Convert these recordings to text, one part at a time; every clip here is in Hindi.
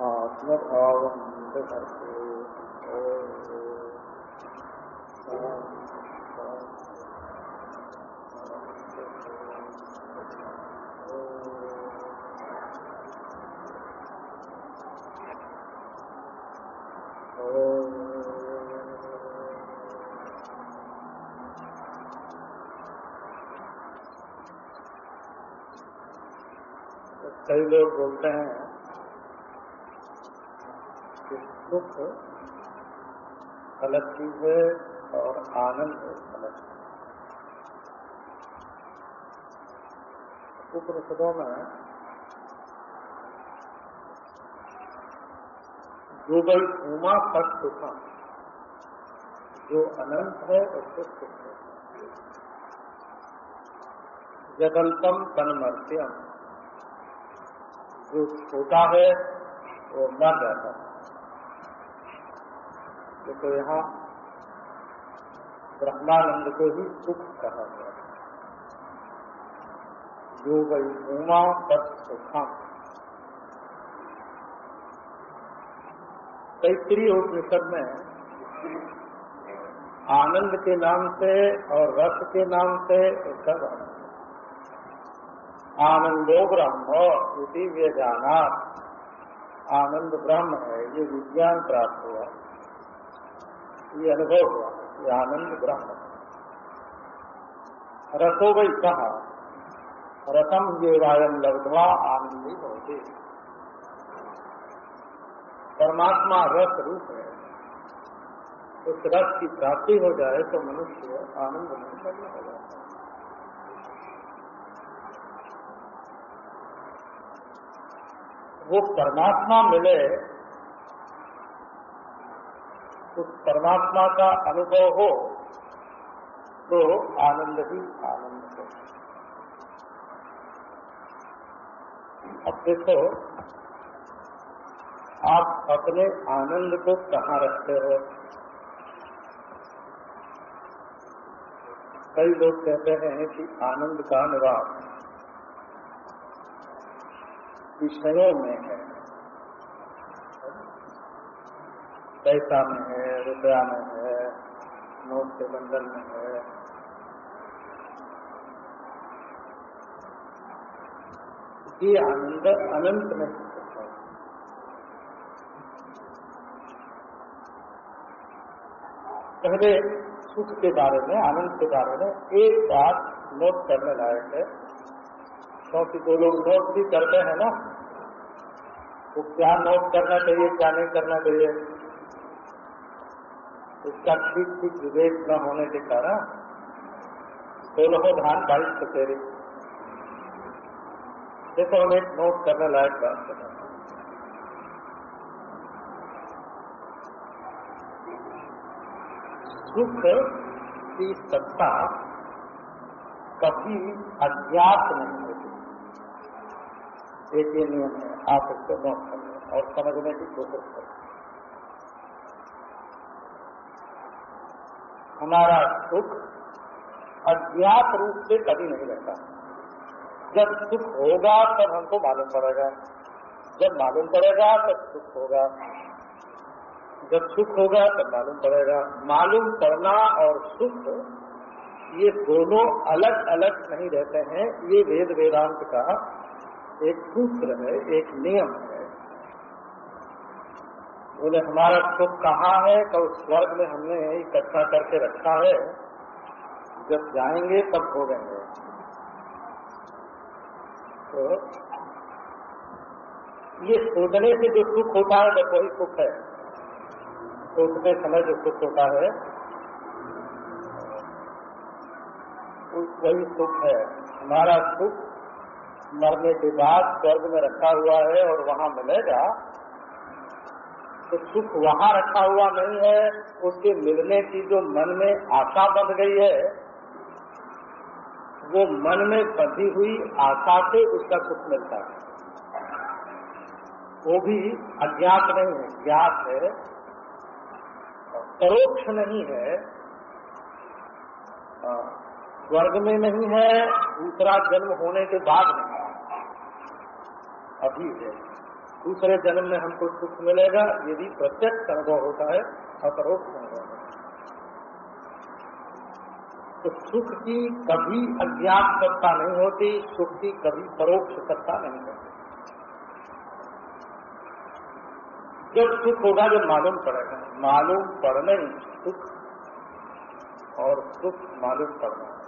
आत्मभावं कई लोग बोलते हैं कि सुख अलग चीज़ है और आनंद अलग उपनिषदों में गई उमा तक सुखम, जो अनंत है उसको सुख है। जगल्पम तनमर्त्यम। जो छोटा है वो मर जाता है। देखो यहाँ ब्रह्मानंद को ही सुख कहा गया जो वही उमा तत् सुखम तैतरीय उपनिषद में आनंद के नाम से और रस के नाम से सब आनंदो। ब्रह्म इसी वे जाना आनंद ब्रह्म है, ये विज्ञान प्राप्त हुआ। ये अनुभव हुआ, ये आनंद ब्रह्म। रसो वही कहा रसम ये वायम लब्धवा आनंदी होते परमात्मा रस रूप है। उस रस की प्राप्ति हो जाए तो मनुष्य आनंद नहीं करने हो। जाता वो परमात्मा मिले उस परमात्मा का अनुभव हो तो आनंद ही आनंद हो। अब देखो, आप अपने आनंद को कहाँ रखते हो? कई लोग कहते हैं कि आनंद का निवास। विषयों में है। पैसा में है, रुपया में है, नोट के बंधन में है। ये आनंद अनंत नहीं सकता पहले सुख के बारे में आनंद के बारे में एक बात नोट करने लायक है। क्योंकि जो लोग नोट भी करते हैं ना। वो क्या नोट करना चाहिए, क्या नहीं करना चाहिए? इसका ठीक ठीक विवेक न होने के कारण सोलह धान बाईस कचेरी देखो हम एक नोट करने लायक बात कर सुख की सत्ता कभी अज्ञात नहीं एक ही नियम है आप इसको नोट कर और समझने की कोशिश करें हमारा सुख अज्ञात रूप से कभी नहीं रहता। जब सुख होगा, तब हमको मालूम पड़ेगा। जब मालूम पड़ेगा, तब सुख होगा। जब सुख होगा, तब मालूम पड़ेगा। मालूम पड़ना और सुख, ये दोनों अलग अलग नहीं रहते हैं। ये वेद वेदांत का एक सूत्र है, एक नियम है। बोले, हमारा सुख कहाँ है? तो स्वर्ग में हमने इकट्ठा करके रखा है। जब जाएँगे, तब हो गए तो ये सोचने से जो सुख होता है बस वही सुख है। सोचते समय जो सुख होता है वही सुख है। हमारा सुख मरने के बाद स्वर्ग में रखा हुआ है और वहाँ मिलेगा तो सुख वहाँ रखा हुआ नहीं है, उसके मिलने की जो मन में आशा बन गई है, वो मन में बंधी हुई आशा से उसका सुख मिलता है। वो भी अज्ञात नहीं है, ज्ञात है परोक्ष नहीं है स्वर्ग में नहीं है, दूसरा जन्म होने के बाद नहीं। है अभी है। दूसरे जन्म में हमको सुख मिलेगा यदि प्रत्यक्ष अनुभव होता है, अपरोक्ष अनुभव है। तो सुख की कभी अज्ञात सत्ता नहीं होती, सुख की कभी परोक्ष सत्ता नहीं होती। जब सुख होगा, जब मालूम पड़ेगा। मालूम पड़ने सुख, और सुख मालूम पड़ना।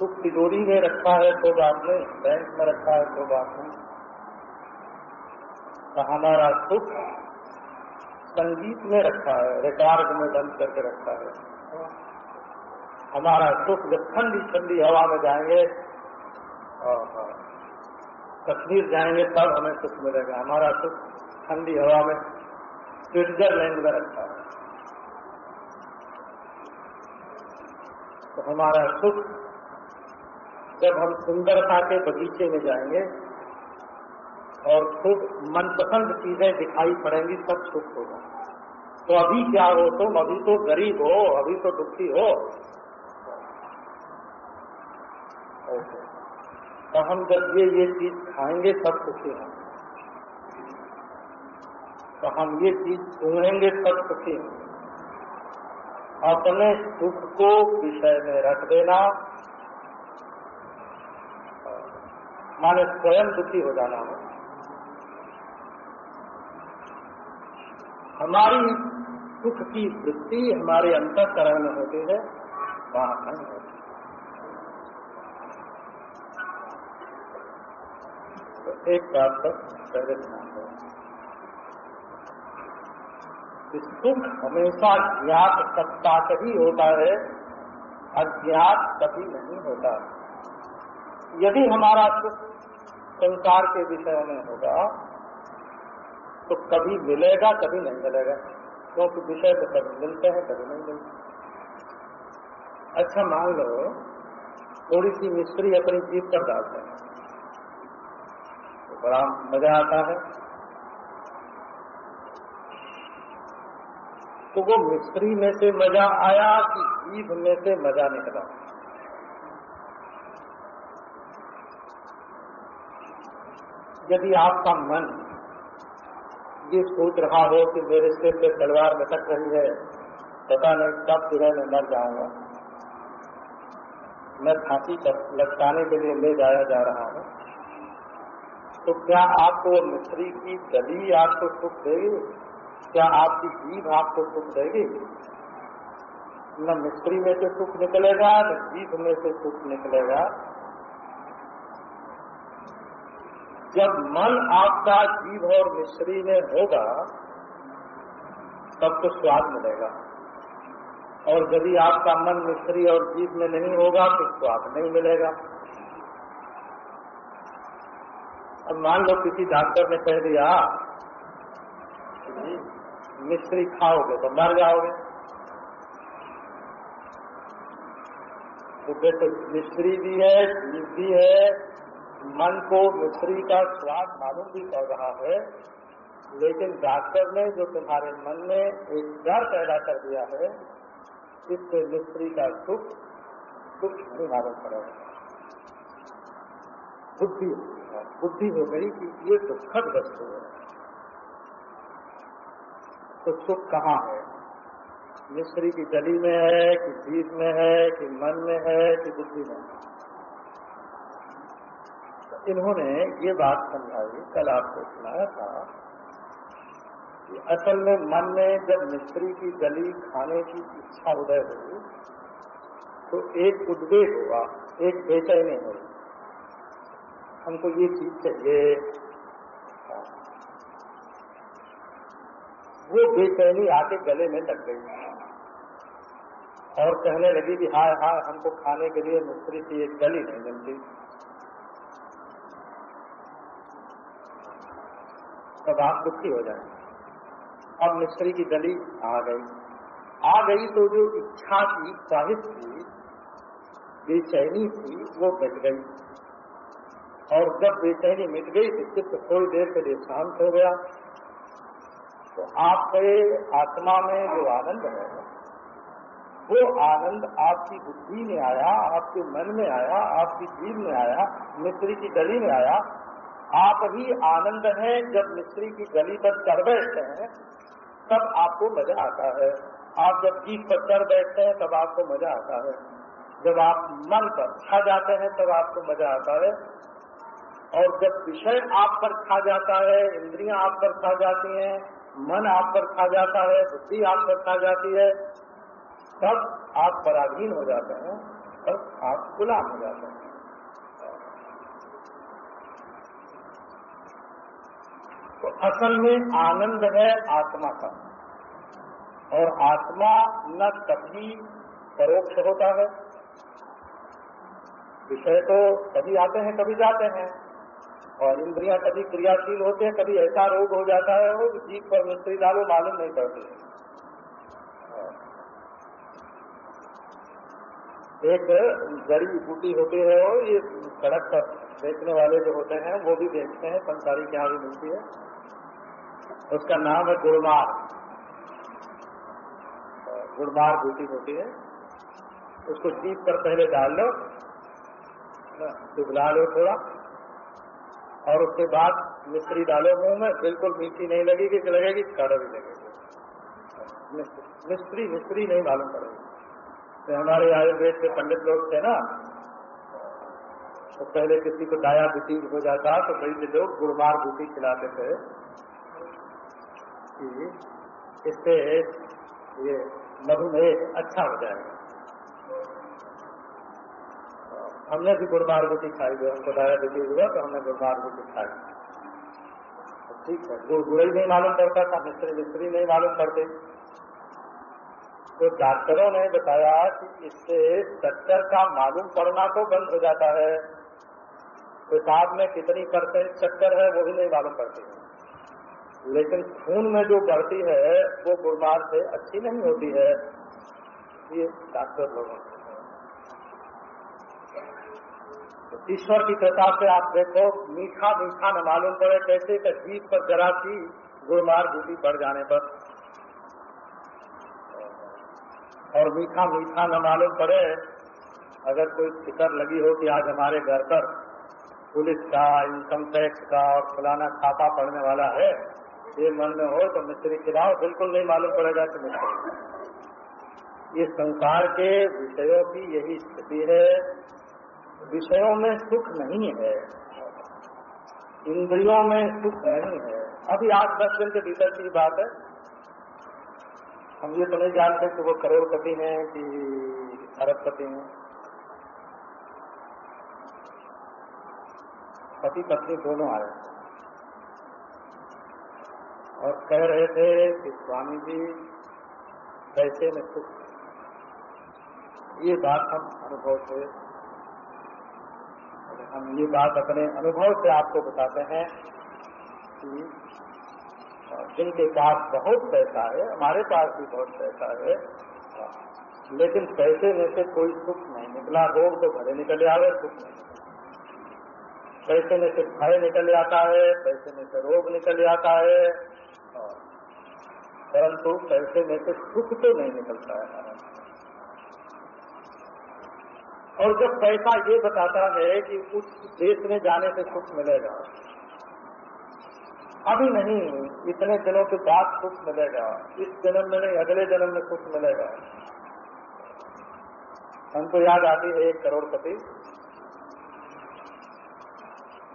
सुख तिजोरी में रखा है तो बात नहीं बैंक में रखा है तो बात नहीं तो हमारा सुख संगीत में रखा है रिकॉर्ड में बंद करके रखा है। हमारा सुख जब ठंडी ठंडी हवा में जाएँगे कश्मीर जाएँगे, तब हमें सुख मिलेगा। हमारा सुख ठंडी हवा में, स्विट्जरलैंड में रखा है। तो हमारा सुख जब हम सुंदरता के बगीचे में जाएँगे और खूब मनपसंद चीज़ें दिखाई पड़ेंगी, सब सुख होगा। तो अभी क्या हो, तुम अभी तो गरीब हो, अभी तो दुखी हो। तो हम जब ये ये चीज़ खाएँगे, सब सुखी होंगे। तो हम ये चीज़ सुनेंगे सब सुखी होंगे। अपने सुख को विषय में रख देना माने स्वयं दुखी हो जाना हो। हमारी सुख की वृत्ति हमारे अंतकरण में होती है, वहाँ नहीं होती एक बात पर पहले ध्यान दो सुख हमेशा ज्ञात सत्ता ही होता है, अज्ञात कभी नहीं होता। यदि हमारा सुख संसार के विषय में होगा तो कभी मिलेगा, कभी नहीं मिलेगा। क्योंकि विषय तो कभी मिलते हैं, कभी नहीं मिलते। अच्छा मान लो थोड़ी सी मिस्त्री अपनी जीत पर डालते हैं। तो बड़ा मज़ा आता है। तो वो मिस्त्री में से मज़ा आया कि जीभ में से मज़ा निकला? यदि आपका मन ये सोच रहा हो कि मेरे सिर पे तलवार लटक रही है, पता नहीं कब सुबह में मर जाऊँगा। मैं फांसी लटकाने के लिए ले जाया जा रहा हूँ। तो क्या आपको मिस्त्री की गली आपको सुख देगी? क्या आपकी जीभ आपको सुख देगी? न मिस्त्री में से सुख निकलेगा, न जीभ में से सुख निकलेगा। जब मन आपका जीव और मिश्री में होगा, तब तो स्वाद मिलेगा। और यदि आपका मन मिश्री और जीव में नहीं होगा तो स्वाद नहीं मिलेगा। अब मान लो किसी डॉक्टर ने कह दिया मिश्री खाओगे तो मर जाओगे। तो मिश्री भी है, जीव भी है मन को मिश्री का स्वाद मालूम भी कर रहा है, लेकिन डॉक्टर ने जो तुम्हारे मन में एक डर पैदा कर दिया है, इससे मिश्री का सुख सुख नहीं मालूम पड़ेगा बुद्धि बुद्धि हो गई कि ये दुखद वस्तु है। तो सुख कहाँ है? मिश्री की गली में है, कि जीव में है, कि मन में है, कि बुद्धि में है? इन्होंने ये बात समझाई, कल आपको सुनाया था कि असल में मन में जब मिस्त्री की गली खाने की इच्छा उदय हुई तो एक उद्वेग हुआ, एक बेचैनी हुई हमको ये चीज़ चाहिए। वो बेचैनी आके गले में लग गई। और कहने लगी कि हाय हाय, हमको खाने के लिए मिस्त्री की एक गली नहीं मिलती। तब आप दुखी हो जाएँगे अब मिस्त्री की गली आ गई। आ गई तो जो इच्छा की ख्वाहिश थी, बेचैनी थी, वो मिट गई। और जब बेचैनी मिट गई तो चित्त थोड़ी देर के लिए शांत हो गया। तो आपके आत्मा में जो आनंद है, वो आनंद आपकी बुद्धि में आया, आपके मन में आया, आपकी जीव में आया, मिस्त्री की गली में आया आप ही आनंद हैं, जब मिस्त्री की गली पर चढ़ बैठते हैं, तब आपको मज़ा आता है। आप जब जीप पर चढ़ बैठते हैं, तब आपको मज़ा आता है। जब आप मन पर छा जाते हैं, तब आपको मज़ा आता है। और जब विषय आप पर खा जाता है, इंद्रियाँ आप पर खा जाती हैं, मन आप पर खा जाता है, बुद्धि आप पर खा जाती है, तब आप पराधीन हो जाते हैं, तब आप गुलाम हो जाते हैं। असल में आनंद है आत्मा का। और आत्मा न कभी परोक्ष होता है। विषय तो कभी आते हैं, कभी जाते हैं। और इंद्रियाँ कभी क्रियाशील होते हैं, कभी ऐसा रोग हो जाता है वो जीप पर मिस्त्री डालो, मालूम नहीं पड़ती। एक जड़ी बूटी होती है और ये सड़क पर बेचने वाले जो होते हैं, वो भी बेचते हैं संसारी के यहाँ भी मिलती है। उसका नाम है गुड़मार गुड़मार बूटी होती है। उसको जीप पर पहले डाल लो, दुबला लो थोड़ा, और उसके बाद मिस्त्री डालो मुँह में, बिल्कुल मीठी नहीं लगेगी कि लगेगी भी लगेगी। मिस्त्री मिस्त्री नहीं मालूम पड़ेगी। तो हमारे आयुर्वेद के पंडित लोग थे ना तो पहले किसी को डाया डायाबिटीज हो जाता तो कई लोग गुड़मार बूटी खिलाते थे। कि इससे ये मधुमेह अच्छा हो जाएगा। हमने भी गुड़मार रोटी खाई जो हमको डायबिटीज़ हुआ तो हमने गुड़मार रोटी खाई। ठीक है गुड़ ही नहीं मालूम पड़ता था, मिस्त्री मिस्त्री नहीं मालूम पड़ते। तो डॉक्टरों ने बताया कि इससे शक्कर का मालूम पड़ना तो बंद हो जाता है। पेशाब में कितनी परसेंट चक्कर है, वो भी नहीं मालूम पड़ती। है लेकिन खून में जो बढ़ती है, वो गुड़मार से अच्छी नहीं होती है। ये डॉक्टर लोगों ईश्वर की कृपा से आप देखो मीठा मीठा न मालूम पड़े, कैसे कि पर जरा सी गुड़मार बूटी बढ़ जाने पर। और मीठा मीठा न मालूम पड़े, अगर कोई फ़िक्र लगी हो कि आज हमारे घर पर पुलिस का, इनकम टैक्स का और फलाना खाता पड़ने वाला है ये मन में हो तो मिस्त्री खिलाओ बिल्कुल नहीं मालूम पड़ेगा कि मिस्त्री ये संसार के विषयों की यही स्थिति है। विषयों में सुख नहीं है। इंद्रियों में सुख नहीं है। अभी आठ दस दिन के भीतर की बात है। हम ये तो नहीं जानते कि वो करोड़पति हैं कि अरबपति हैं। पति पत्नी दोनों आए। और कह रहे थे कि स्वामी जी, कैसे में सुख ये बात हम अनुभव से हम ये बात अपने अनुभव से आपको बताते हैं कि जिनके पास बहुत पैसा है, हमारे पास भी बहुत पैसा है, लेकिन पैसे में से कोई सुख नहीं निकला, रोग तो भले निकल आवे, सुख नहीं पैसे में से भय निकल जाता है, पैसे में से रोग निकल जाता है परंतु पैसे में से सुख तो नहीं निकलता है। और जब पैसा ये बताता है कि उस देश में जाने से सुख मिलेगा, अभी नहीं, इतने दिनों के बाद सुख मिलेगा, इस जन्म में नहीं, अगले जन्म में सुख मिलेगा। हमको याद आती है एक करोड़पति,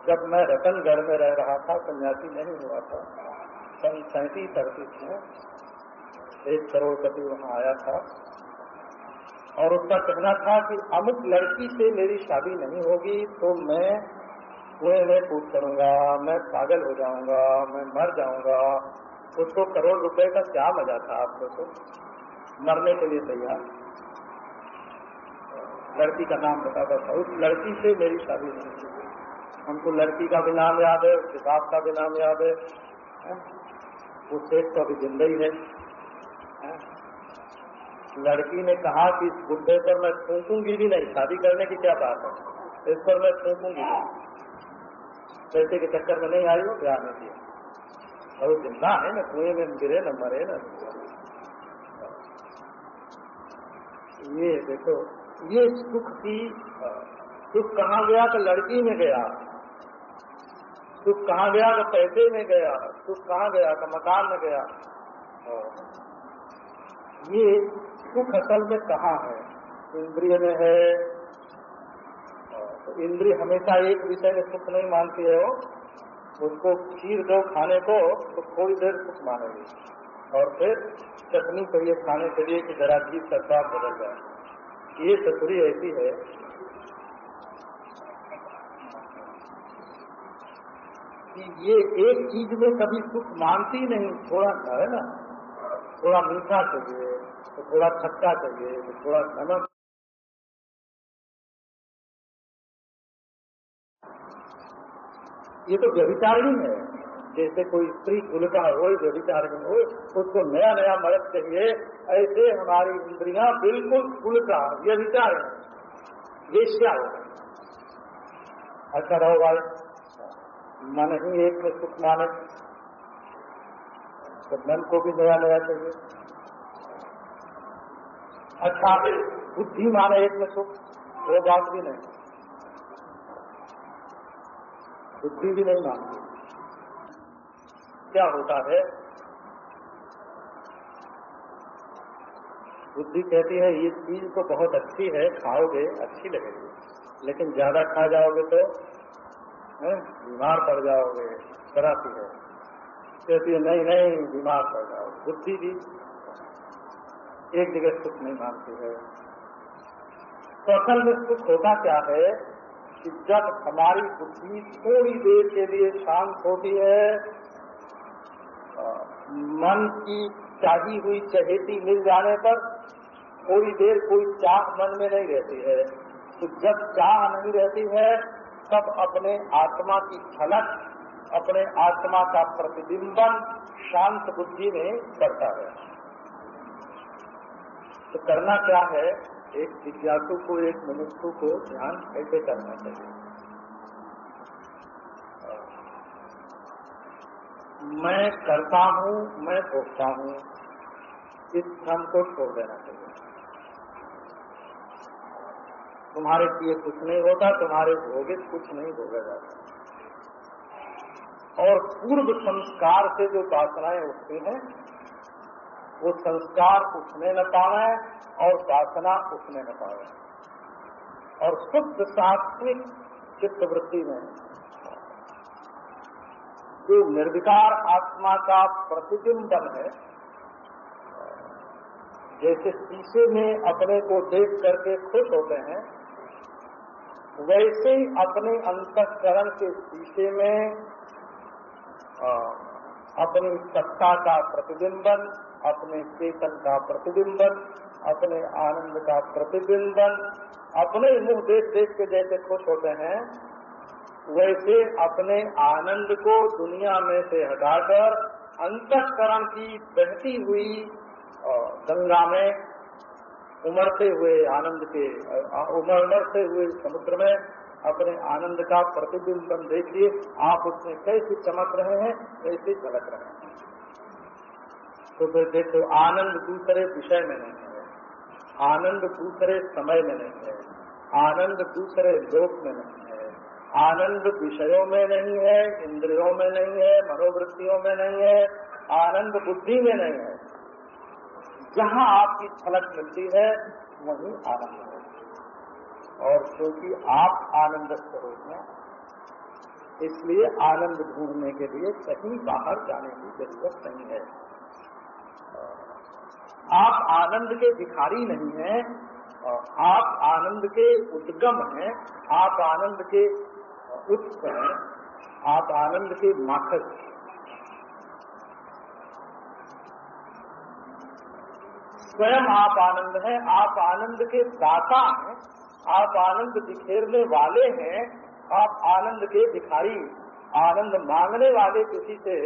जब मैं रतनगढ़ में रह रहा था, सन्यासी नहीं हुआ था। सन सैंतीस अड़तीस में एक करोड़पति वहाँ आया था और उसका कहना था कि अमुक लड़की से मेरी शादी नहीं होगी तो मैं कुएँ में कूद करूँगा, मैं पागल हो जाऊँगा, मैं मर जाऊँगा। उसको करोड़ रुपए का क्या मज़ा था आपको तो मरने के लिए तैयार। लड़की का नाम बताता था, उस लड़की से मेरी शादी नहीं होगी। हमको लड़की का भी नाम याद है, उसके बाप का भी नाम याद है? वो सेठ तो अभी ज़िंदगी है लड़की ने कहा कि इस बुढ़े पर मैं थूकूँगी भी नहीं। शादी करने की क्या बात है? इस पर मैं थूकूँगी पैसे के चक्कर में नहीं आई हो ब्याह नहीं किया और वो ज़िंदा है ना, कुएँ में गिरे न, मरे न। ये देखो, ये सुख की, सुख कहाँ गया तो लड़की में गया? सुख कहाँ गया? तो पैसे में गया। सुख कहाँ गया? तो मकान में गया। ये सुख असल में कहाँ है? इंद्रिय में है। तो इंद्रिय हमेशा एक विषय में सुख नहीं मानती है वो। उसको खीर दो खाने को तो थोड़ी देर सुख मानेगी। और फिर चटनी चाहिए खाने के लिए कि जरा घी का स्वाद बदल जाए। ये ससुरी ऐसी है। कि ये एक चीज़ में कभी सुख मानती नहीं, थोड़ा सा है ना? थोड़ा मीठा चाहिए तो थोड़ा खट्टा चाहिए तो थोड़ा नमक ये तो व्यभिचारिणी है। जैसे कोई स्त्री गुलका हो, व्यभिचारिणी हो, उसको नया नया मदद चाहिए, ऐसे हमारी इंद्रियाँ बिल्कुल गुलका व्यभिचार है वेश्या हो अच्छा रहो भाई मन ही एक में सुख माने। तो मन को भी नया नया चाहिए। अच्छा बुद्धि माने एक में सुख। वो बात भी नहीं। बुद्धि भी नहीं मानती क्या होता है? बुद्धि कहती है, ये चीज़ तो बहुत अच्छी है, खाओगे, अच्छी लगेगी। लेकिन ज़्यादा खा जाओगे तो बीमार पड़ जाओगे कराती है। कहती है, नहीं नहीं, बीमार पड़ जाओ। बुद्धि भी एक जगह सुख नहीं मानती है। तो असल में सुख होता क्या है कि जब हमारी बुद्धि थोड़ी देर के लिए शांत होती है, मन की चाही हुई चहेती मिल जाने पर थोड़ी देर कोई चाह मन में नहीं रहती है। तो जब चाह नहीं रहती है तब अपने आत्मा की झलक अपने आत्मा का प्रतिबिंबन शांत बुद्धि में करता है। तो करना क्या है? एक जिज्ञासु को, एक मनुष्य को ध्यान कैसे करना चाहिए? मैं करता हूँ, मैं भोगता हूँ, इस भ्रम को छोड़ देना चाहिए। तुम्हारे लिए कुछ नहीं होता, तुम्हारे भोगे कुछ नहीं भोगा जाता। और पूर्व संस्कार से जो वासनाएँ उठती हैं, वो संस्कार उठने न पावे और वासना उठने न पावे। और शुद्ध सात्विक चित्तवृत्ति में जो निर्विकार आत्मा का प्रतिबिंबन है, जैसे शीशे में अपने को देख करके खुश होते हैं वैसे ही अपने अंतकरण के शीशे में अपनी सत्ता का प्रतिबिंबन, अपने चेतन का प्रतिबिंबन, अपने आनंद का प्रतिबिंबन, अपने मुँह देख देख के जैसे खुश होते हैं, वैसे अपने आनंद को दुनिया में से हटाकर अंतकरण की बहती हुई गंगा में उमड़ते हुए आनंद के उमड़ते हुए समुद्र में अपने आनंद का प्रतिबिंबन देखिए आप उसमें कैसे चमक रहे हैं, कैसे झलक रहे हैं? तो फिर देखो, आनंद दूसरे विषय में नहीं है। आनंद दूसरे समय में नहीं है। आनंद दूसरे लोक में नहीं है। आनंद विषयों में नहीं है, इंद्रियों में नहीं है, मनोवृत्तियों में नहीं है, आनंद बुद्धि में नहीं है। जहाँ आपकी फलक मिलती है, वहीं आनंद है। और क्योंकि आप आनंद स्वरूप हैं, इसलिए आनंद ढूँढने के लिए कहीं बाहर जाने की ज़रूरत नहीं है। आप आनंद के भिखारी नहीं हैं, आप आनंद के उद्गम हैं, आप आनंद के उत्स हैं, आप आनंद के माखज स्वयं आप आनंद हैं, आप आनंद के दाता हैं, आप आनंद बिखेरने वाले हैं, आप आनंद के भिखारी, आनंद मांगने वाले किसी से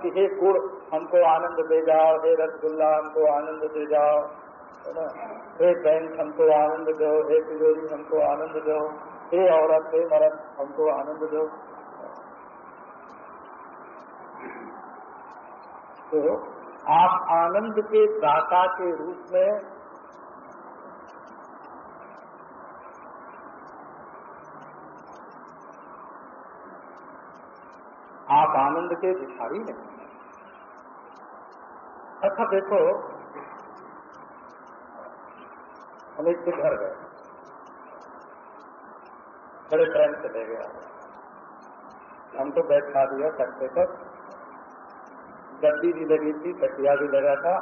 कि हे गुड़ हमको आनंद दे जाओ, हे रसगुल्ला, हमको आनंद दे जाओ, है बैंक हमको आनंद दो, हे तिजोरी, हमको आनंद दो, हे औरत, हे मरद हमको आनंद दो। तो आप आनंद के दाता के रूप में आप आनंद के भिखारी नहीं अच्छा देखो, हम एक घर गए। बड़े ट्रेन से ले गया हम हमको बैठा दिया तख्ते पर गद्दी भी लगी थी तकिया भी लगा था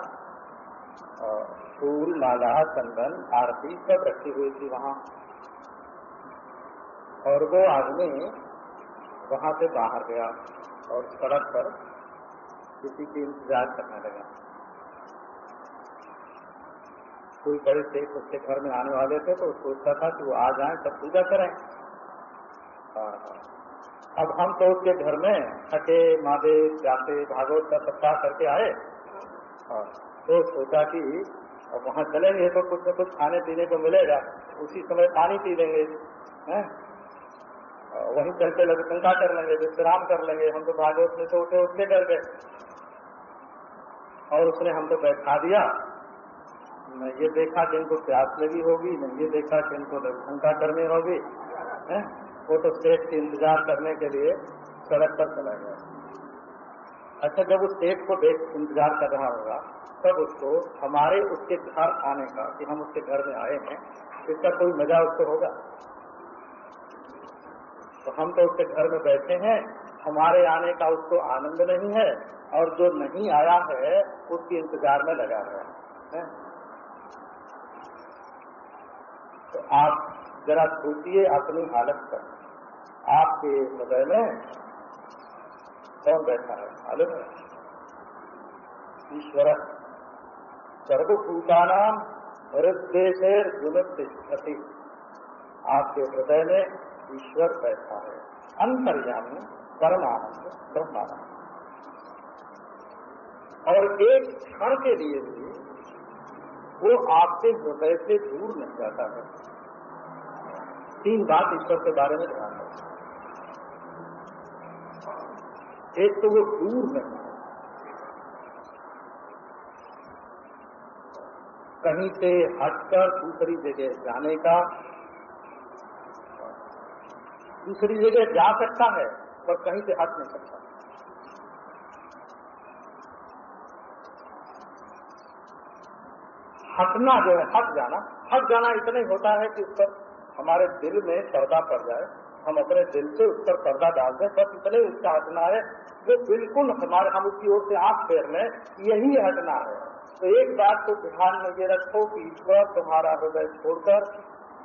फूल, माला, चंदन, आरती सब रखी हुई थी वहाँ। और वो आदमी वहाँ से बाहर गया और सड़क पर किसी की इंतज़ार करने लगा। कोई बड़े थे उसके घर में आने वाले थे तो सोचता था कि वो आ जाए तब पूजा करें। अब हम तो उसके घर में थके मादे जाते भागवत का सप्ताह करके आए। और तो सोचा कि अब वहाँ चलेंगे तो कुछ न कुछ खाने पीने को मिलेगा, उसी समय पानी पी लेंगे वहीं चलते लगे शंका कर लेंगे, विश्राम कर लेंगे। हम तो भागवत में तो उठे उठने डर गए। और उसने हमको बैठा दिया। न ये देखा कि इनको प्यास लगी होगी, न ये देखा कि इनको शंका करनी होगी तो सेठ के इंतज़ार करने के लिए सड़क पर चला गया। अच्छा जब उस सेठ को देख इंतज़ार कर रहा होगा, तब उसको हमारे उसके घर आने का, कि हम उसके घर में आए हैं, इसका कोई मज़ा उसको होगा? तो हम तो उसके घर में बैठे हैं, हमारे आने का उसको आनंद नहीं है, और जो नहीं आया है, उसके इंतज़ार में लगा है? तो आप जरा सोचिए अपनी हालत पर। आपके हृदय में कौन बैठा है? मालूम है। ईश्वर सर्वभूतानाम हृदय गुणति आपके हृदय में ईश्वर बैठा है। अंतर्यामी परमानंद ब्रह्मानंद। और एक क्षण के लिए भी वो आपके हृदय से दूर नहीं जाता है। तीन बात ईश्वर के बारे में ध्यान रखें। एक तो वो दूर नहीं है। कहीं से हटकर दूसरी जगह जाने का, दूसरी जगह जा सकता है, पर कहीं से हट नहीं सकता। हटना जो है, हट जाना। हट जाना इतना ही होता है कि उस पर हमारे दिल में पर्दा पड़ जाए, हम अपने दिल से उस पर पर्दा डाल दें, बस इतने उसका हटना है वो बिल्कुल हमारे, हम उसकी ओर से आँख फेर लें, यही हटना है। तो एक बात तो ध्यान में ये रखो कि ईश्वर तुम्हारा हृदय छोड़कर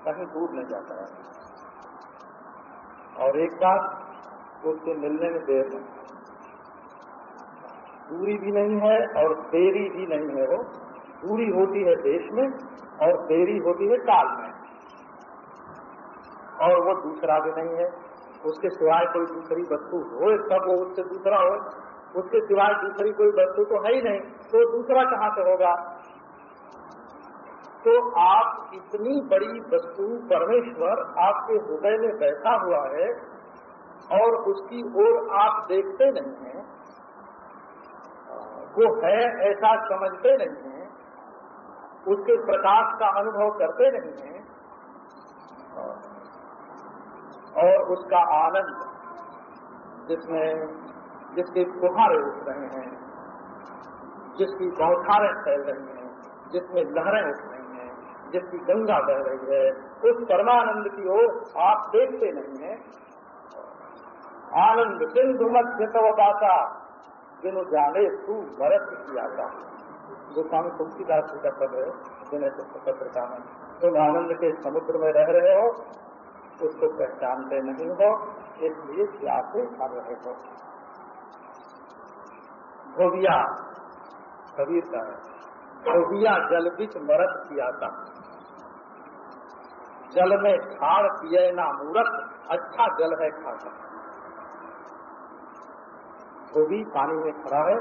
कहीं दूर नहीं जाता है। और एक बात, उससे मिलने में देर नहीं दूरी भी नहीं है और देरी भी नहीं है वो। दूरी होती है देश में और देरी होती है काल में। और वो दूसरा भी नहीं है। उसके सिवाय कोई दूसरी वस्तु हो तब वो उससे दूसरा हो उसके सिवाय दूसरी कोई वस्तु तो है ही नहीं तो दूसरा कहाँ से होगा? तो आप इतनी बड़ी वस्तु परमेश्वर आपके हृदय में बैठा हुआ है और उसकी ओर आप देखते नहीं हैं, वो है ऐसा समझते नहीं हैं, उसके प्रकाश का अनुभव करते नहीं हैं और उसका आनंद जिसमें, जिसके फुहारे उठ रहे हैं, जिसकी बौछारें फैल रही हैं, जिसमें लहरें उठ रही हैं, जिसकी गंगा बह रही है, उस परमानंद की ओर आप देखते नहीं हैं। आनंद सिंधु मध्य तवदाता जिन जाने तू भरत की आता जो स्वामी तुलसीदास जी का पद है, जिन्हें पत्रिका में तुम आनंद के समुद्र में रह रहे हो उसको पहचानते नहीं हो, इसलिए प्यासे कर रहे हो? धोबिया कबीर का है। धोबिया जल बिच मरत किया था। जल में खाड़ पिए ना मूरत अच्छा जल है वो भी पानी में खड़ा है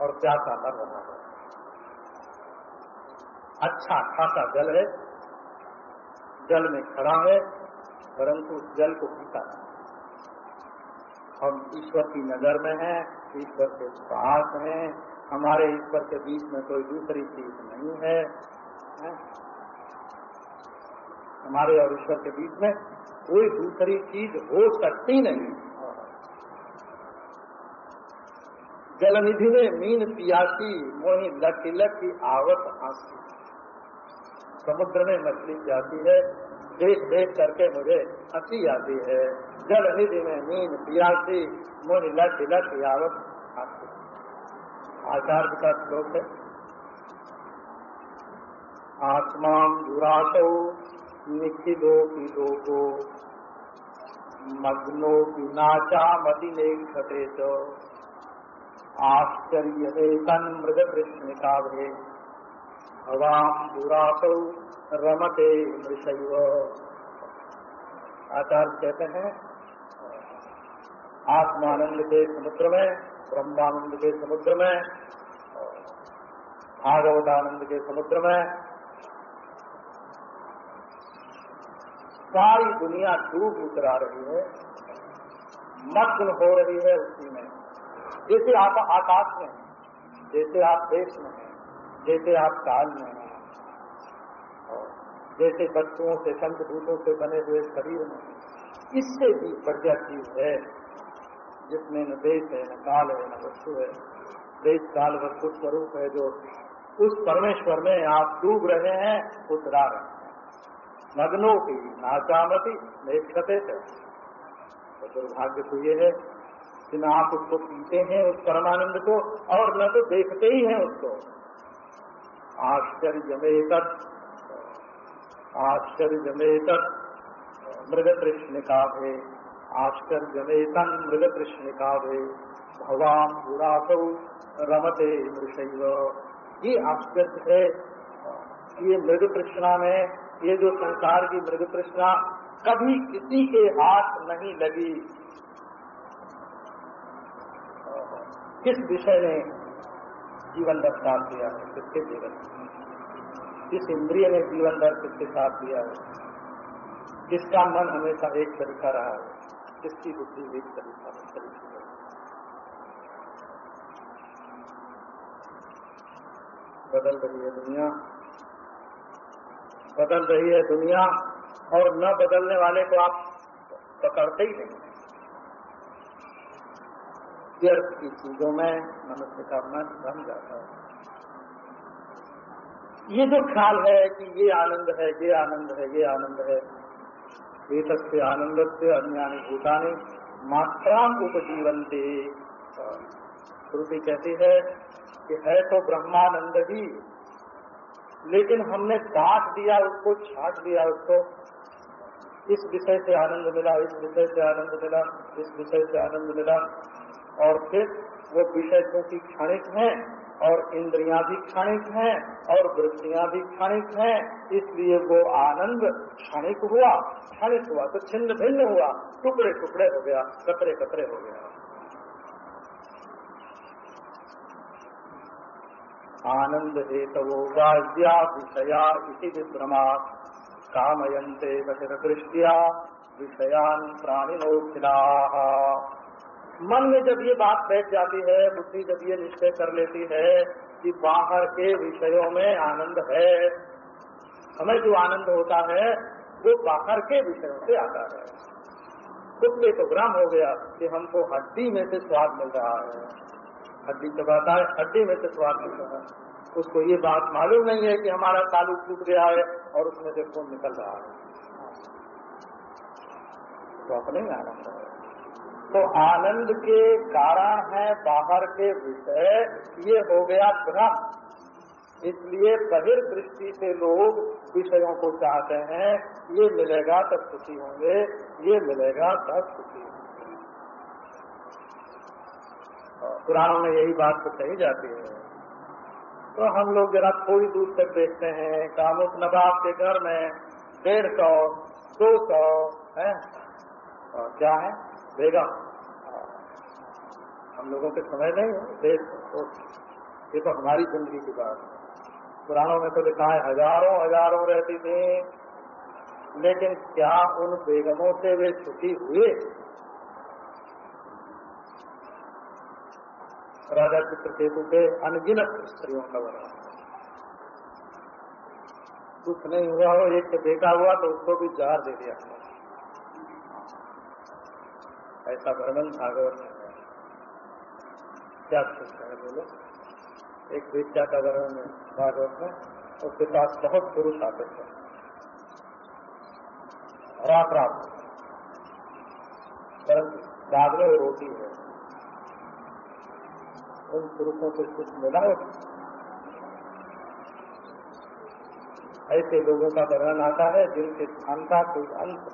और प्यासा कर रहा है। अच्छा खासा जल है जल में खड़ा है परंतु उस जल को पीता है। हम ईश्वर की नज़र में हैं ईश्वर के पास हैं। हमारे ईश्वर के बीच में कोई दूसरी चीज़ नहीं है, है? हमारे और ईश्वर के बीच में कोई दूसरी चीज़ हो सकती नहीं। जलनिधि में मीन पियासी मोही लक लक आवत आंसी। समुद्र में मछली जाती है, देख देख करके मुझे हँसी आती है। जल निधि में मीन पियासी लक लक आवत आंसी आचार्य का श्लोक है। आत्मान दुरासौ, निखिलो की लोगो मग्नो विनाचा मति नेक्षते च। आश्चर्य तन मृग कृष्ण काव्ये। हवाम दुरासौ रमते मृषैव आचार्य कहते हैं, आत्मानंद के समुद्र में, ब्रह्मानंद के समुद्र में, भागवतानंद के समुद्र में, सारी दुनिया डूब उतरा रही है, मग्न हो रही है उसी में। जैसे आप आकाश में जैसे आप देश में हैं जैसे आप काल में हैं, और जैसे वस्तुओं से पंचभूतों से बने हुए शरीर में, इससे भी बढ़िया चीज़ है, जिसमें न देश है, न काल है, न वस्तु है। देश, काल, वस्तु, स्वरूप है जो उस परमेश्वर में आप डूब रहे हैं, उतरा रहे हैं। मग्नों की नाचामती नेक्षते थे तो दुर्भाग्य तो ये है कि न आप उसको पीते हैं उस परमानंद को, और न तो देखते ही हैं उसको। आश्चर्य में तत् आश्चर्य में तत् मृग कृष्णिका भे आश्चर्य में तन मृग कृष्णिका भे भगवान बुरासौ रमते मृषैव। ये आश्चर्य है, ये मृग कृष्णा में, ये जो संसार की मृग तृष्णा कभी किसी के हाथ नहीं लगी। किस विषय ने जीवन दर साथ दिया है, किसके जीवन किस इंद्रिय ने जीवन दर किसके साथ दिया है? किसका मन हमेशा एक तरीका रहा है किसकी बुद्धि एक तरीका तरीका बदल रही है दुनिया। बदल रही है दुनिया, और न बदलने वाले को आप पकड़ते ही नहीं। व्यर्थ की चीज़ों में मनुष्य का मन बन जाता है। ये जो ख्याल है कि ये आनंद है, ये आनंद है, ये आनंद है एक से आनंद से अन्य भूतानी मात्रा उपजीवनते श्रुति कहती है कि है तो ब्रह्मानंद ही, लेकिन हमने बांट दिया उसको, छाट दिया उसको। इस विषय से आनंद मिला, इस विषय से आनंद मिला, इस विषय से आनंद मिला। और फिर वो विषय क्योंकि क्षणिक है, और इंद्रियाँ भी क्षणिक हैं, और वृत्तियाँ भी क्षणिक हैं, इसलिए वो आनंद क्षणिक हुआ क्षणिक हुआ तो छिन्न भिन्न हुआ, टुकड़े टुकड़े हो गया, कतरे कतरे हो गया। आनंद हेतवो बाह्या विषया इति विभ्रमा कामयन्ते बहिर्दृष्टिया विषयान प्राणिनोखिला मन में जब ये बात बैठ जाती है, बुद्धि जब ये निश्चय कर लेती है कि बाहर के विषयों में आनंद है, हमें जो आनंद होता है, वो बाहर के विषयों से आता है। कुत्ते तो भ्रम हो गया कि हमको हड्डी में से स्वाद मिल रहा है। हड्डी चबाता है हड्डी में से स्वाद मिल रहा है। उसको ये बात मालूम नहीं है कि हमारा तालु टूट गया है और उसमें से खून निकल रहा है। तो अपने आनंद है। तो आनंद के कारण है बाहर के विषय, ये हो गया भ्रम। इसलिए बहिर दृष्टि से लोग विषयों को चाहते हैं, ये मिलेगा तब खुशी होंगे, ये मिलेगा तब खुशी होंगे। पुराणों में यही बात तो कही जाती है। तो हम लोग जरा थोड़ी दूर तक देखते हैं, कामुक नवाब के घर में डेढ़ सौ, दो सौ, है? और क्या है? बेगम। हम लोगों के समय नहीं है डेढ़ सौ ये तो हमारी ज़िंदगी की बात है। पुराणों में तो लिखा है, हज़ारों हज़ारों रहती थी। लेकिन क्या उन बेगमों से वे छुट्टी हुए राजा चित्रकेतु के अनगिनत स्त्रियों का वर्णन कुछ नहीं हुआ हो, एक देखा हुआ तो उसको भी जहर दे दिया। ऐसा वर्णन भागवत में क्या है बोलो? एक विद्या का वर्णन में भागवत में उसके पास बहुत पुरुष आते थे। रात रात। परंतु में रोटी है। उन पुरुषों से कुछ मिला ऐसे लोगों का वर्णन आता है, जिनके धन का कोई अंत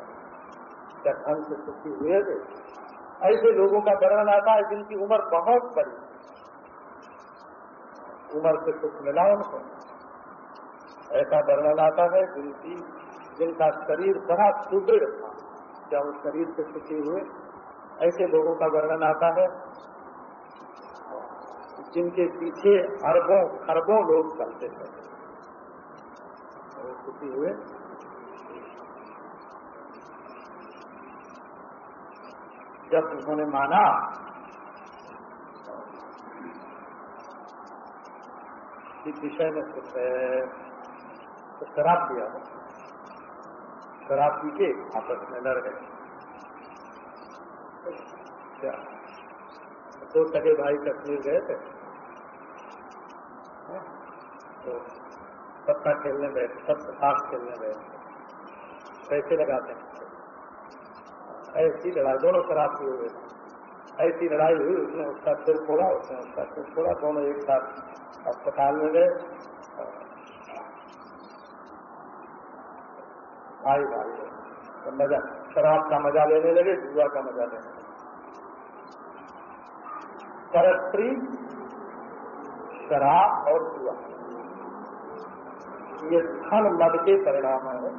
क्या धन से सुखी हुए थे ऐसे लोगों का वर्णन आता है जिनकी उम्र बहुत बड़ी उम्र से सुख मिला उनको। ऐसा वर्णन आता है जिनकी जिनका शरीर बड़ा सुदृढ़ था क्या उस शरीर से सुखी हुए ऐसे लोगों का वर्णन आता है। जिनके पीछे अरबों, खरबों लोग चलते थे। सुखी हुए जब उन्होंने माना कि विषय में है तो शराब दिया शराब पी के आपस में लड़ गए। क्या? दो सगे भाई कश्मीर गए थे। तो पत्ता खेलने गए सब ताश खेलने गए पैसे लगाते हैं। ऐसी लड़ाई, दोनों शराब की हुए ऐसी लड़ाई हुई, उसने उसका सिर फोड़ा, उसने उसका सिर फोड़ा, दोनों एक साथ अस्पताल में गए। भाई भाई तो मज़ा, शराब का मज़ा लेने लगे, जुआ का मज़ा लेने लगे। परस्त्री शराब और जुआ। ये धन मद के परिणाम है।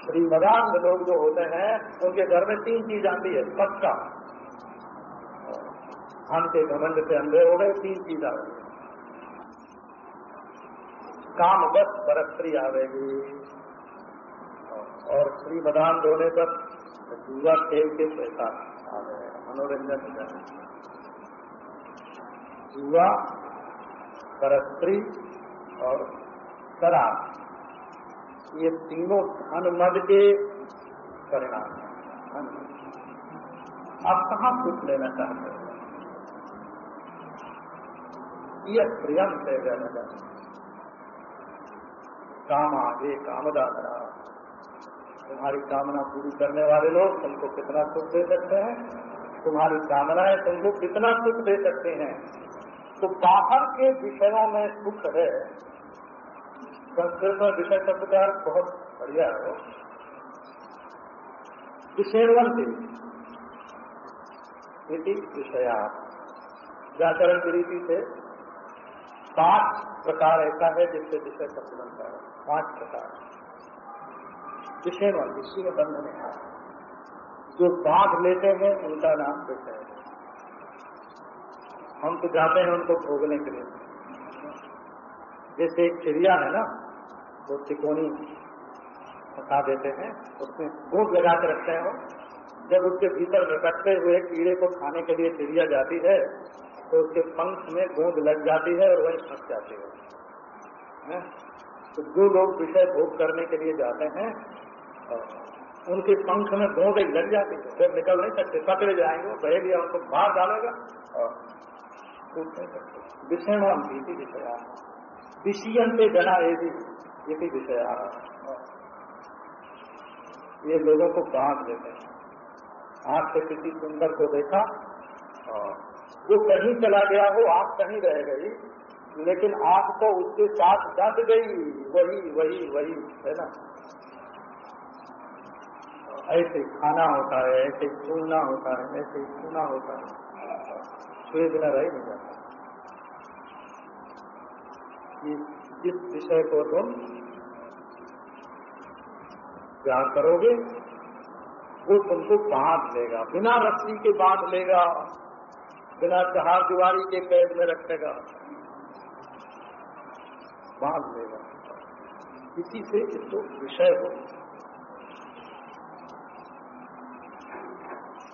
श्रीमदान लोग जो होते हैं, उनके घर में तीन चीज़ आती है, पक्का। हम के घमंड से अंधे हो गए, तीन चीज़ आ गई। काम बस परस्त्री आवेगी और श्रीमदान धोने पर जुआ खेल के पैसा आ गए मनोरंजन जाए जुआ परस्त्री और शराब। ये तीनों धन मद के परिणाम हैं। आप कहाँ सुख लेना चाहते हैं? यह प्रियम से जाना काम आगे कामदाता। तुम्हारी कामना पूरी करने वाले लोग तुमको कितना सुख दे सकते हैं? तुम्हारी कामनाएँ तुमको कितना सुख दे सकते हैं? तो बाहर के विषयों में सुख है। संस्कृत में विषय शब्द बहुत बढ़िया है विषयवंती। विषया व्याकरण की रीति से पाँच प्रकार ऐसा है जिससे विषय शब्द बनता है। पाँच प्रकार। विषय विषयवन इसी में बंधन है। जो बाघ लेते हैं, उनका नाम विषय है। हम तो जाते हैं उनको भोगने के लिए। जैसे एक चिड़िया है ना, वो तिकोनी फंसा देते हैं, उसमें गोद लगा के रखते हैं जब उसके भीतर रटकते हुए कीड़े को खाने के लिए चिड़िया जाती है तो उसके पंख में गोंद लग जाती है और वहीं फंस जाती है। तो जो लोग विषय भोग करने के लिए जाते हैं उनके पंख में गोंद एक लग जाती है, फिर निकल नहीं सकते, पकड़े जाएँगे बह लिया उनको बाहर डालेगा और छूट नहीं सकते। विषय भीति विषया। विषयन पे जना ये भी ये भी विषय। आ रहा ये लोगों को बाँध देते हैं। आँख से किसी सुंदर को देखा और वो कहीं चला गया हो आँख कहीं रह गई, लेकिन आँख तो उसके साथ डट गई, वही वही वही, है ना? ऐसे खाना होता है, ऐसे सुनना होता है, ऐसे सुना होता है छुए बिना रह नहीं जाता जिस विषय को तुम प्यार करोगे? वो तुमको बाँध लेगा बिना रस्सी के बाँध लेगा। बिना चहार दीवारी के कैद में रखेगा। बाँध लेगा। इसी से इसको विषय हो।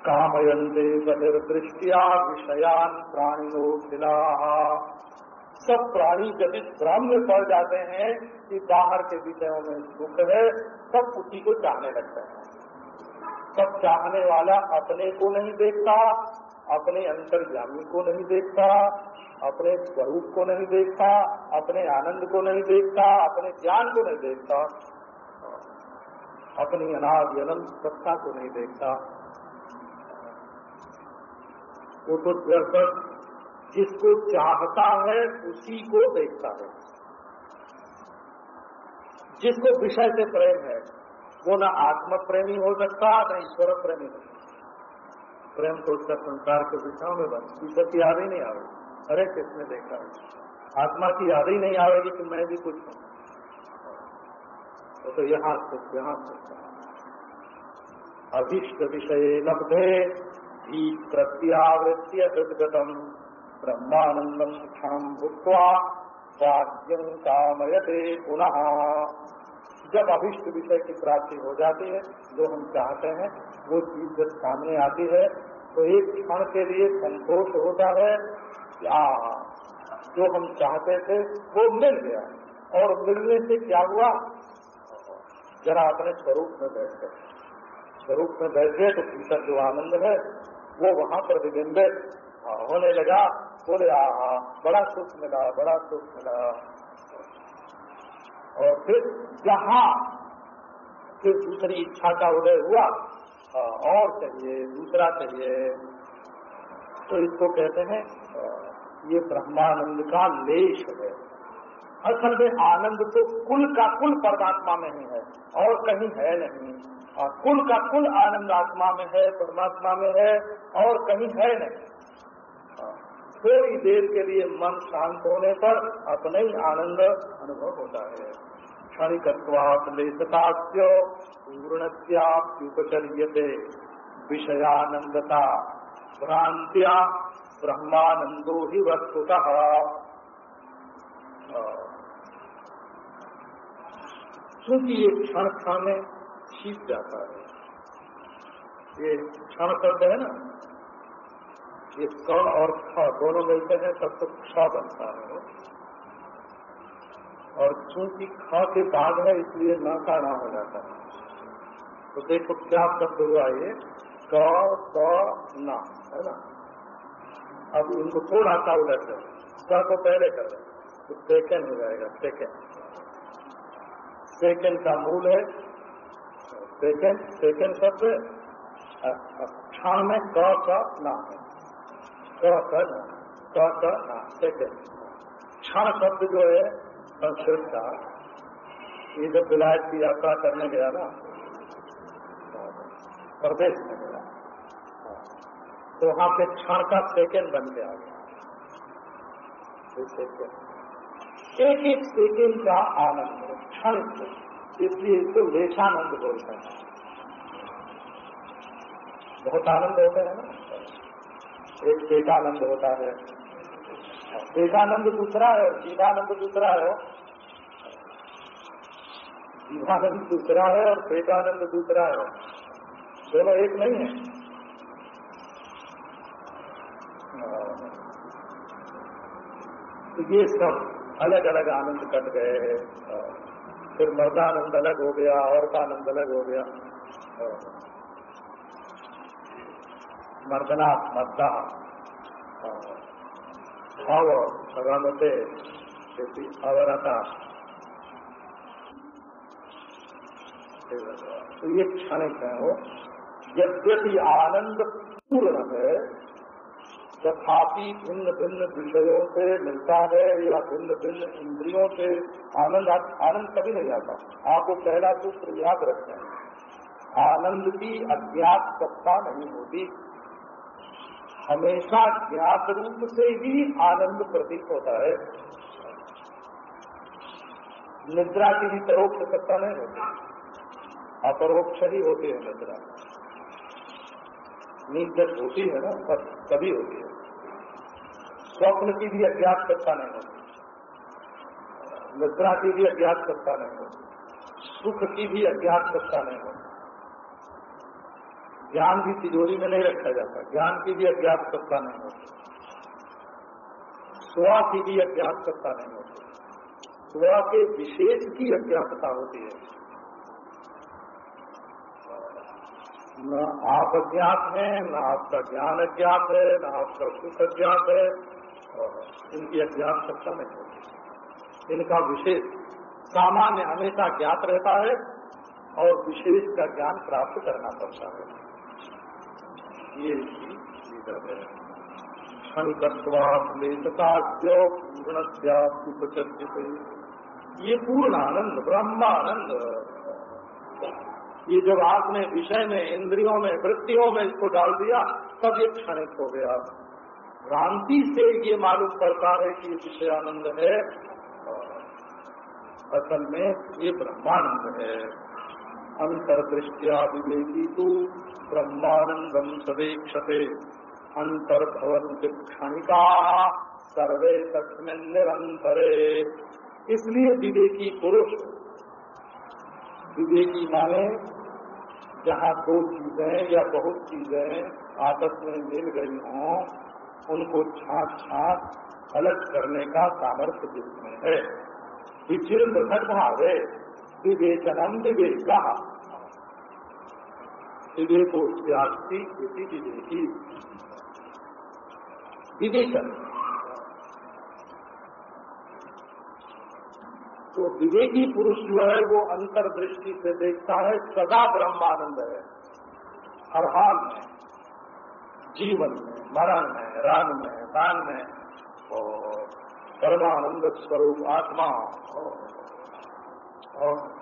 कामयंते दृष्टिया विषयान प्राणिनो खिला। सब प्राणी जब इस भ्रम में पड़ जाते हैं कि बाहर के विषयों में सुख है, सब उसी को चाहने लगते हैं। सब चाहने वाला अपने को नहीं देखता अपने अंतर्जामी को नहीं देखता, अपने स्वरूप को नहीं देखता, अपने आनंद को नहीं देखता, अपने ज्ञान को नहीं देखता, अपनी अनाज अनंत सत्ता को नहीं देखता। वो तो दरअसल जिसको चाहता है, उसी को देखता है। जिसको विषय से प्रेम है, वो न आत्म प्रेमी हो सकता, न ईश्वर प्रेमी हो सकता। प्रेम तो उसका संसार के विषयों में बन ईश्वर की याद ही नहीं आवेगी अरे किसने देखा? है आत्मा की याद ही नहीं आवेगी कि मैं भी कुछ हूँ। तो, यहाँ सुख यहाँ सुख अभिष्ट विषय लब्धे ही प्रत्यावृत्य हृदगतम ब्रह्मानंदम क्षण भुक्वा वाक्यम कामयते पुनः। जब अभिष्ट विषय की प्राप्ति हो जाती है जो हम चाहते हैं वो चीज़ जब सामने आती है तो एक क्षण के लिए संतोष होता है कि, आ, जो हम चाहते थे, वो मिल गया। और मिलने से क्या हुआ? जरा अपने स्वरूप में बैठ गए। स्वरूप में बैठ गए तो भीतर जो आनंद है, वो वहाँ प्रतिबिंबित होने लगा। बोले, आ, बड़ा सुख मिला, बड़ा सुख मिला। और फिर जहाँ फिर दूसरी इच्छा का उदय हुआ और चाहिए, दूसरा चाहिए। तो इसको कहते हैं ये ब्रह्मानंद का लेश है। असल में आनंद तो कुल का कुल परमात्मा में ही है, और कहीं है नहीं। और कुल का कुल आनंद आत्मा में है, परमात्मा में है, और कहीं है नहीं। थोड़ी देर के लिए मन शांत होने पर अपने ही आनंद अनुभव होता है। लेसतास्य पूर्णत्याप्युपचर्यते विषयानंदता भ्रांत्या ब्रह्मानंदो ही वस्तुतः। क्योंकि ये क्षण क्षण में जाता है। ये क्षण शब्द है ना? ये क और ख दोनों मिलते हैं, तब तो क्ष बनता है। और चूँकि ख के बाद है, इसलिए न का ना हो जाता है। तो देखो क्या शब्द हुआ ये, क ना, है ना? अब इनको थोड़ा सा उलट है क को पहले कर रहे तो सेकेंड हो जाएगा, सेकेंड। सेकेंड का मूल है, सेकेंड सेकेंड शब्द क्षण में क, का, ना है। क, का, ना, क, का, ना, सेकेंड। क्षण शब्द जो है संस्कृत का। ये जब विलायत की यात्रा करने गया ना, प्रदेश में गया। तो वहाँ पे क्षण का सेकेंड बन के आ गया एक एक सेकेंड का आनंद, क्षण इसलिए इसको लेशानंद बोलते हैं। बहुत आनंद होता है ना? एक पेटानंद होता है। पेटानंद दूसरा है, जीवानंद दूसरा है। जीवानंद दूसरा है और पेटानंद दूसरा है। दोनों एक नहीं है। तो ये सब अलग अलग आनंद कट गए हैं। फिर मर्दानंद अलग हो गया और का आनंद अलग हो गया। मर्दना, मर्दा। भाव सगामते अवरता। तो ये क्षणिक है वो। यद्यपि आनंद पूर्ण है, तथापि भिन्न भिन्न विषयों से मिलता है या भिन्न भिन्न इंद्रियों से आनंद आनंद कभी नहीं आता। आपको पहला सूत्र याद रखना है। आनंद की अज्ञात सत्ता नहीं होती। हमेशा ज्ञात रूप से ही आनंद प्रतीत होता है। निद्रा की भी परोक्ष सत्ता नहीं होती। अपरोक्ष ही होती है निद्रा। नींद जब होती है ना तभी होती है। स्वप्न की भी अज्ञात सत्ता नहीं होती। निद्रा की भी अज्ञात सत्ता नहीं होती। सुख की भी अज्ञात सत्ता नहीं होती। ज्ञान भी तिजोरी में नहीं रखा जाता। ज्ञान की भी अज्ञात सत्ता नहीं होती। स्वा की भी अज्ञात सत्ता नहीं होती। स्वा के विशेष की अज्ञातता होती है। न आप अज्ञात हैं, न आपका ज्ञान अज्ञात है, न आपका सुख अज्ञात है, और इनकी अज्ञात सत्ता नहीं होती। इनका विशेष, सामान्य हमेशा ज्ञात रहता है और विशेष का ज्ञान प्राप्त करना पड़ता है। ये पूर्णत्यापचर्जित ये पूर्ण आनंद। ब्रह्मानंद ये जब आपने विषय में, इंद्रियों में, वृत्तियों में इसको डाल दिया, तब ये क्षणिक हो गया। भ्रांति से ये मालूम पड़ता है कि ये विषय आनंद है। असल में ये ब्रह्मानंद है। अंतर्दृष्टिया विवेकी तो ब्रह्मानंदम सदेक्षते अंतर्भवन क्षणिका सर्वे तस्मिन निरंतरे इसलिए विवेकी पुरुष, विवेकी माने जहाँ दो चीज़ें या बहुत चीज़ें आपस में मिल गई हों, उनको छाट छाट अलग करने का सामर्थ्य जिसमें है। विचिन्न घट भावे विवेचनम विवेका विवेको व्याप्ति विवेकी। विवेचन तो विवेकी पुरुष जो है, वो अंतर्दृष्टि से देखता है, सदा ब्रह्मानंद है। हर हाल में जीवन में मरण में रान में दान में और परमानंद स्वरूप आत्मा। और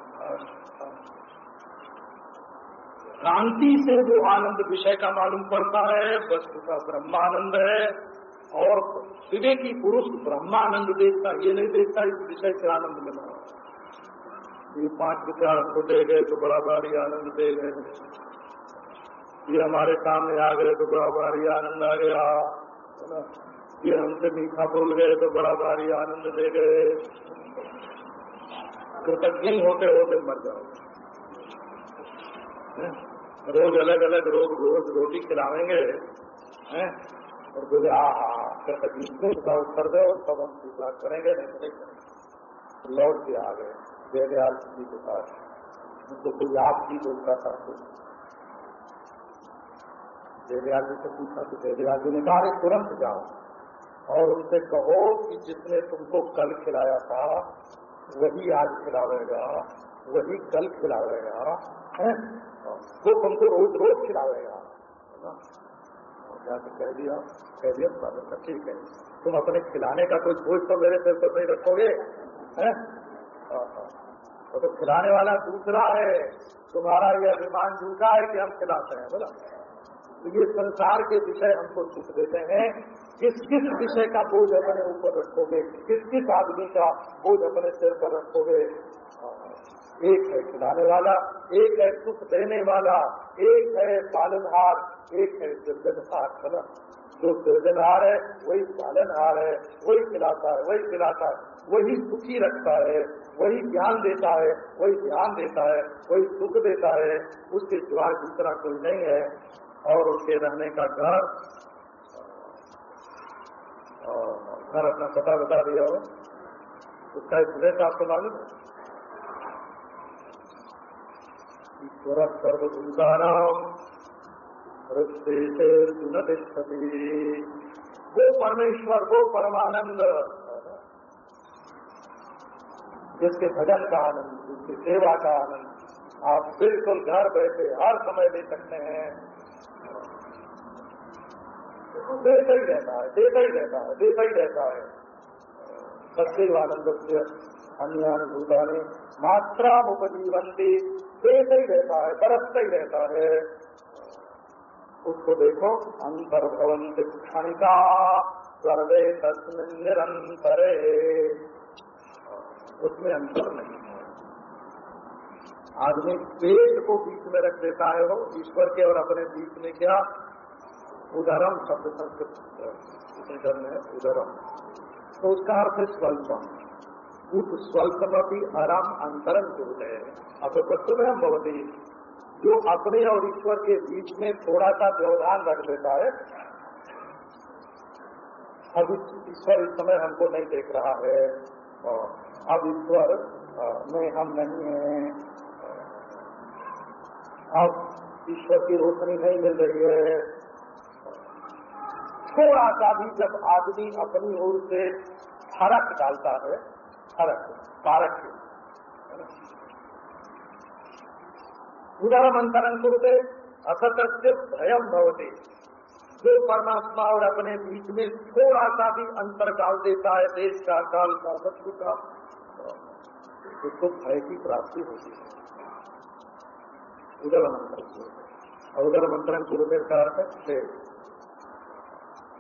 क्रांति से जो आनंद विषय का मालूम पड़ता है, वस्तु का ब्रह्मानंद है, और विवेकी पुरुष ब्रह्मानंद देखता ये नहीं देखता इस विषय से आनंद मिला ये पाँच विचार हमको दे गए तो बड़ा भारी आनंद दे गए। ये हमारे सामने आ गए तो बड़ा भारी आनंद आ गया। ये हमसे मीठा बोल गए तो बड़ा भारी आनंद दे गए। कृतज्ञ होते होते मर जाओ। रोज अलग अलग रोज रोज रोटी खिलाएँगे और बोले, आ का उत्तर दो तब हम स्वीकार करेंगे, नहीं लौट के आ गए जयदयाल जी के पास उनको कोई आप जी बोलता था तो। जयदयाल जी से पूछा तो जयदयाल जी ने कहा तुरंत जाओ और उनसे कहो कि जिसने तुमको कल खिलाया था वही आज खिलावेगा वही कल खिलावेगा वो तुमको रोज रोज खिलावेगा। जाकर कह दिया? कह दिया स्वागत का ठीक है। तुम अपने खिलाने का कोई बोझ तो मेरे सिर पर नहीं रखोगे तो, तो खिलाने वाला दूसरा है। तुम्हारा ये अभिमान झूठा है कि हम खिलाते हैं बोला। तो ये संसार के विषय हमको सुख देते हैं। किस किस विषय का बोझ अपने ऊपर रखोगे? किस किस आदमी का बोझ अपने सिर पर रखोगे? एक है खिलाने वाला, एक है सुख देने वाला, एक है पालनहार, एक है सृजनहार, है ना? जो सृजनहार है, वही पालनहार है, वही खिलाता है, वही खिलाता है, वही सुखी रखता है, वही ज्ञान देता है, वही ध्यान देता है, वही सुख देता है, उसके सिवाय दूसरा कोई नहीं है। और उसके रहने का घर घर अपना पता बता दिया हो, उसका एड्रेस आपको मालूम है? ईश्वर सर्वभूतानाम हृदय वो परमेश्वर, वो परमानंद। जिसके भजन का आनंद, जिसकी सेवा का आनंद, आप बिल्कुल घर बैठे, हर समय ले सकते हैं। देता ही रहता है, देता ही रहता है, देता ही रहता है। सत्य आनंद से अन्य अनुभूतानी मात्रा उपजीवंती देता ही रहता है, बरसता ही रहता है। उसको देखो अंतर्भवन क्षणिका, सर्वे तस्मिन निरंतरे उसमें अंतर नहीं है। आदमी पेट को बीच में रख देता है वो, ईश्वर के और अपने बीच में क्या? उदरम शब्द संस्कृत में उदरम। तो उसका अर्थ है स्वल्पम। उस स्वल्पमपि अरम अंतरम जुड़ है अपप्रस्तुभम भवती, जो अपने और ईश्वर के बीच में थोड़ा सा व्यवधान रख देता है, अब ईश्वर इस समय हमको नहीं देख रहा है। अब ईश्वर में हम नहीं है। अब ईश्वर की रोशनी नहीं मिल रही है। थोड़ा सा भी जब आदमी अपनी ओर से फरक डालता है, फ़र्क कारक उदरमंथन कुरुते असत्य भयम भवते। जो परमात्मा और अपने बीच में थोड़ा सा भी अंतर डाल देता है, देश का काल का वस्तु का उसको भय की प्राप्ति होती है। उदर मंत्रण और उदर मंत्रण कुरुदेव का अर्थ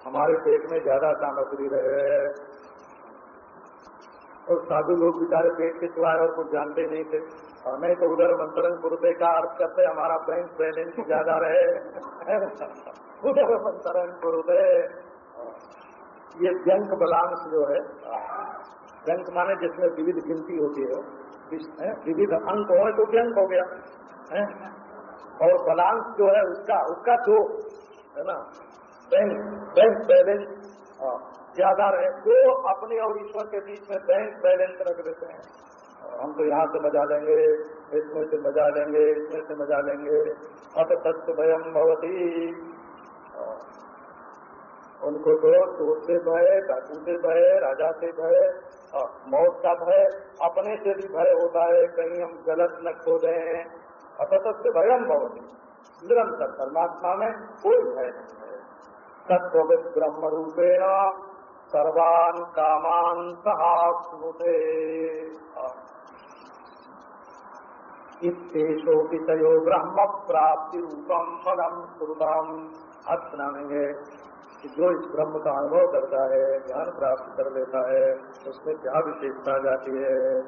हमारे पेट में ज़्यादा सामग्री रहे। और साधु लोग बेचारे पेट के सिवाय और कुछ जानते नहीं थे। हमें तो उधर मंत्रण गुरुदे का अर्थ करते, हमारा बैंक बैलेंस ज़्यादा रहे। उधर मंत्रण गुरुदे ये जंक बलांस जो है, जंक माने जिसमें विविध गिनती होती है। विविध अंक हो तो व्यंक हो गया। है? और बलांस जो है, उसका उसका दो है ना? बैंक बैंक बैलेंस ज़्यादा रहे, वो अपने और ईश्वर के बीच में बैंक बैलेंस रख देते हैं। हम तो यहाँ से मज़ा लेंगे, इसमें से मज़ा लेंगे, इसमें से मज़ा लेंगे। अत तत्व भयम भवती उनको तो चोर से भय डाकू से भय, राजा से भय मौत का भय, अपने से भी भय होता है, कहीं हम गलत न खो दें अत तत्व भयम भवती। निरंतर परमात्मा में कोई भय नहीं। है तत्व ब्रह्म रूपेण सर्वान कामान सहास्नुते इतेशोपि तयो ब्रह्म प्राप्ति रूपम फलम श्रुतम कि जो इस ब्रह्म का अनुभव करता है, ज्ञान प्राप्त कर लेता है, उसमें क्या विशेषता जाती है।